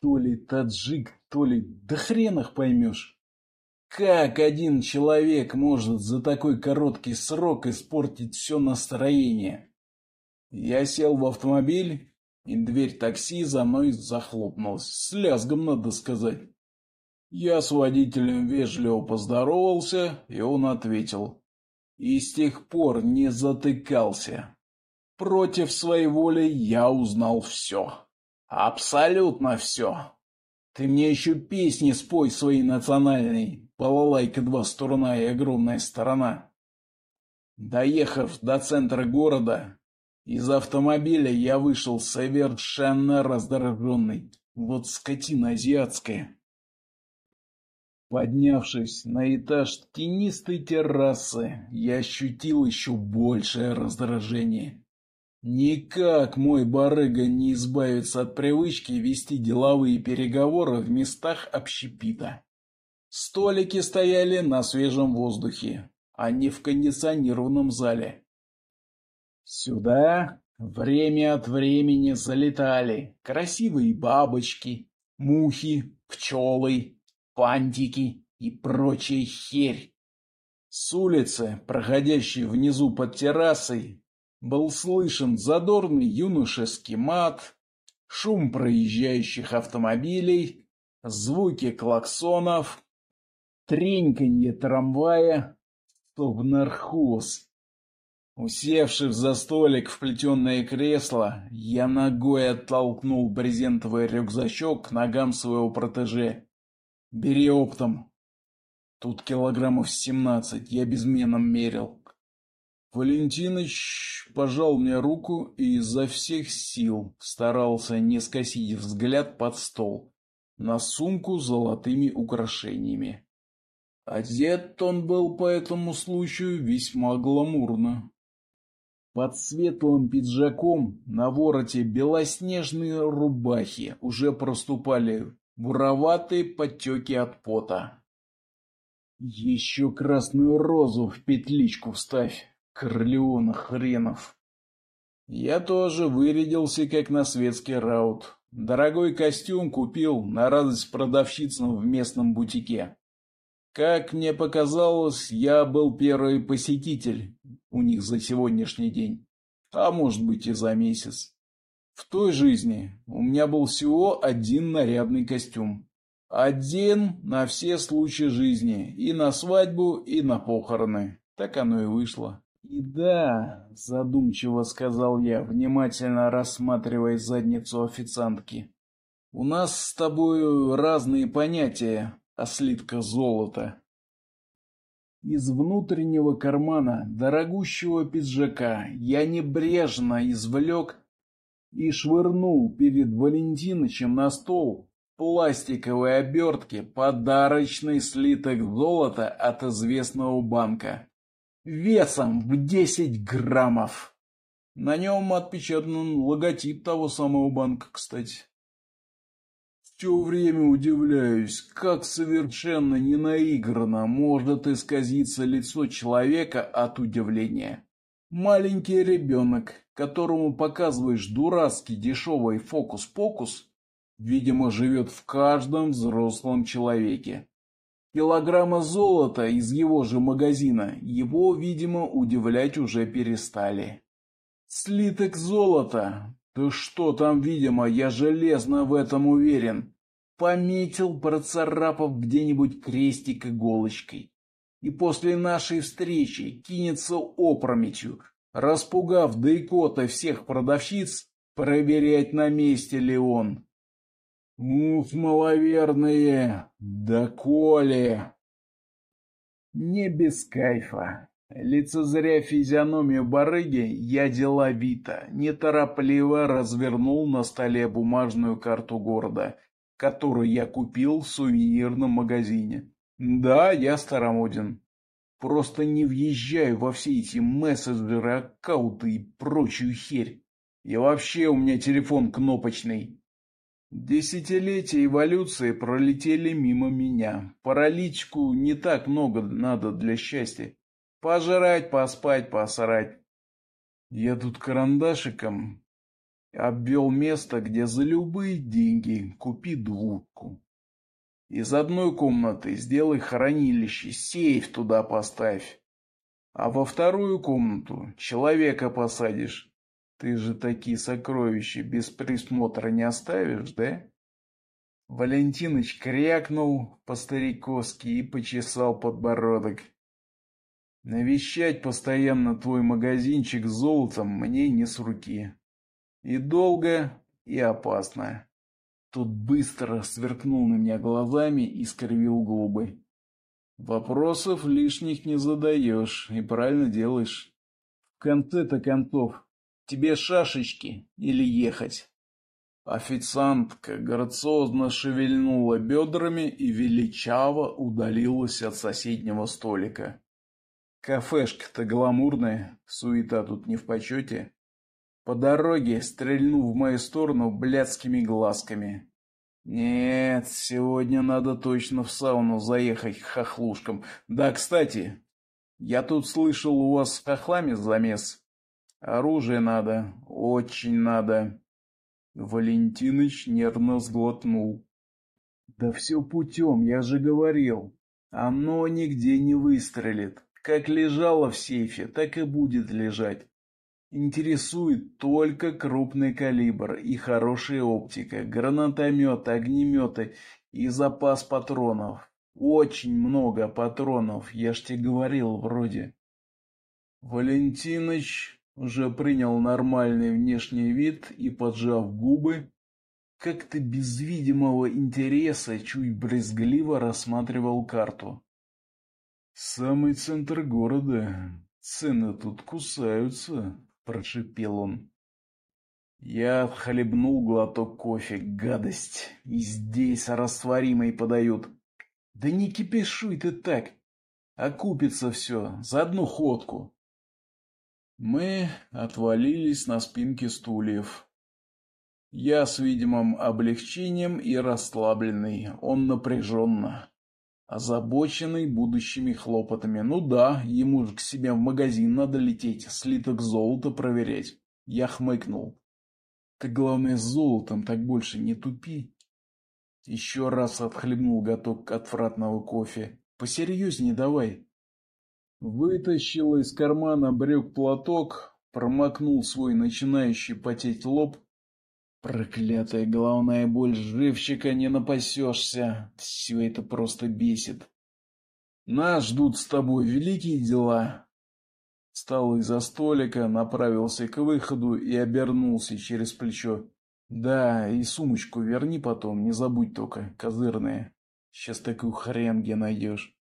То ли таджик, то ли... Да хрен их поймешь. Как один человек может за такой короткий срок испортить все настроение? Я сел в автомобиль, и дверь такси за мной захлопнулась. С лязгом, надо сказать. Я с водителем вежливо поздоровался, и он ответил. И с тех пор не затыкался. Против своей воли я узнал все. Абсолютно все. Ты мне еще песни спой свои национальные. Балалайка два сторона и огромная сторона. Доехав до центра города, из автомобиля я вышел совершенно раздраженный. Вот скотина азиатская. Поднявшись на этаж тенистой террасы, я ощутил еще большее раздражение. Никак мой барыга не избавится от привычки вести деловые переговоры в местах общепита. Столики стояли на свежем воздухе, а не в кондиционированном зале. Сюда время от времени залетали красивые бабочки, мухи, пчелы, фантики и прочая херь. С улицы, проходящей внизу под террасой, был слышен задорный юношеский мат, шум проезжающих автомобилей, звуки клаксонов, треньканье трамвая, совнархоз. Усевшись за столик в плетеное кресло, я ногой оттолкнул брезентовый рюкзачок к ногам своего протеже. Бери оптом. Тут килограммов семнадцать, я безменом мерил. Валентиныч пожал мне руку и изо всех сил старался не скосить взгляд под стол на сумку с золотыми украшениями. Одет он был по этому случаю весьма гламурно. Под светлым пиджаком на вороте белоснежной рубахи уже проступали буроватые подтеки от пота. Еще красную розу в петличку вставь, Корлеона хренов. Я тоже вырядился как на светский раут. Дорогой костюм купил на радость продавщицам в местном бутике. Как мне показалось, я был первый посетитель у них за сегодняшний день, а может быть и за месяц. В той жизни у меня был всего один нарядный костюм. Один на все случаи жизни, и на свадьбу, и на похороны. Так оно и вышло. И да, задумчиво сказал я, внимательно рассматривая задницу официантки. У нас с тобой разные понятия о слитках золота. Из внутреннего кармана дорогущего пиджака я небрежно извлек и швырнул перед Валентинычем на стол пластиковой обертки подарочный слиток золота от известного банка весом в 10 граммов. На нем отпечатан логотип того самого банка, кстати. Все время удивляюсь, как совершенно ненаигранно может исказиться лицо человека от удивления. Маленький ребенок, которому показываешь дурацкий дешевый фокус-покус, видимо, живет в каждом взрослом человеке. Килограмма золота из его же магазина его, видимо, удивлять уже перестали. Слиток золота? Да что там, видимо, я железно в этом уверен. Пометил, процарапав где-нибудь крестик иголочкой и после нашей встречи кинется опрометью, распугав до икоты всех продавщиц, проверять, на месте ли он. Уф, маловерные, да коли! Не без кайфа. Лицезря физиономию барыги, я деловито, неторопливо развернул на столе бумажную карту города, которую я купил в сувенирном магазине. Да, я старомоден. Просто не въезжаю во все эти мессенджеры, аккаунты и прочую херь. И вообще у меня телефон кнопочный. Десятилетия эволюции пролетели мимо меня. Паралитику не так много надо для счастья. Пожрать, поспать, посрать. Я тут карандашиком Обвел место, где за любые деньги купи двудку. Из одной комнаты сделай хранилище, сейф туда поставь. А во вторую комнату человека посадишь. Ты же такие сокровища без присмотра не оставишь, да? Валентиныч крякнул по-стариковски и почесал подбородок. Навещать постоянно твой магазинчик с золотом мне не с руки. И долго, и опасно. Тот быстро сверкнул на меня глазами и скривил губы. Вопросов лишних не задаешь и правильно делаешь. В конце-то концов, тебе шашечки или ехать? Официантка грациозно шевельнула бедрами и величаво удалилась от соседнего столика. Кафешка-то гламурная, суета тут не в почете. По дороге стрельнул в мою сторону блядскими глазками. Нет, сегодня надо точно в сауну заехать к хохлушкам. Да, кстати, я тут слышал, у вас с хохлами замес. Оружие надо, очень надо. Валентиныч нервно сглотнул. Да все путем, я же говорил. Оно нигде не выстрелит. Как лежало в сейфе, так и будет лежать. Интересует только крупный калибр и хорошая оптика, гранатомет, огнеметы и запас патронов. Очень много патронов, я ж тебе говорил вроде. Валентиныч уже принял нормальный внешний вид и, поджав губы, как-то без видимого интереса чуть брезгливо рассматривал карту. Самый центр города. Цены тут кусаются прошипел он. Я хлебнул глоток кофе. Гадость. И здесь растворимый подают. Да не кипишуй ты так. Окупится все за одну ходку. Мы отвалились на спинки стульев. Я с видимым облегчением и расслабленный, он напряженно озабоченный будущими хлопотами. Ну да, ему же к себе в магазин надо лететь, слиток золота проверять. Я хмыкнул. Ты, главное, с золотом так больше не тупи. Еще раз отхлебнул готок отвратного кофе. Посерьезнее давай. Вытащил из кармана брюк платок, промокнул свой начинающий потеть лоб Проклятая головная боль, живчика не напасешься. Все это просто бесит. Нас ждут с тобой великие дела. Встал из-за столика, направился к выходу и обернулся через плечо. Да, и сумочку верни потом, не забудь только, козырная. Сейчас такую хрен где найдешь.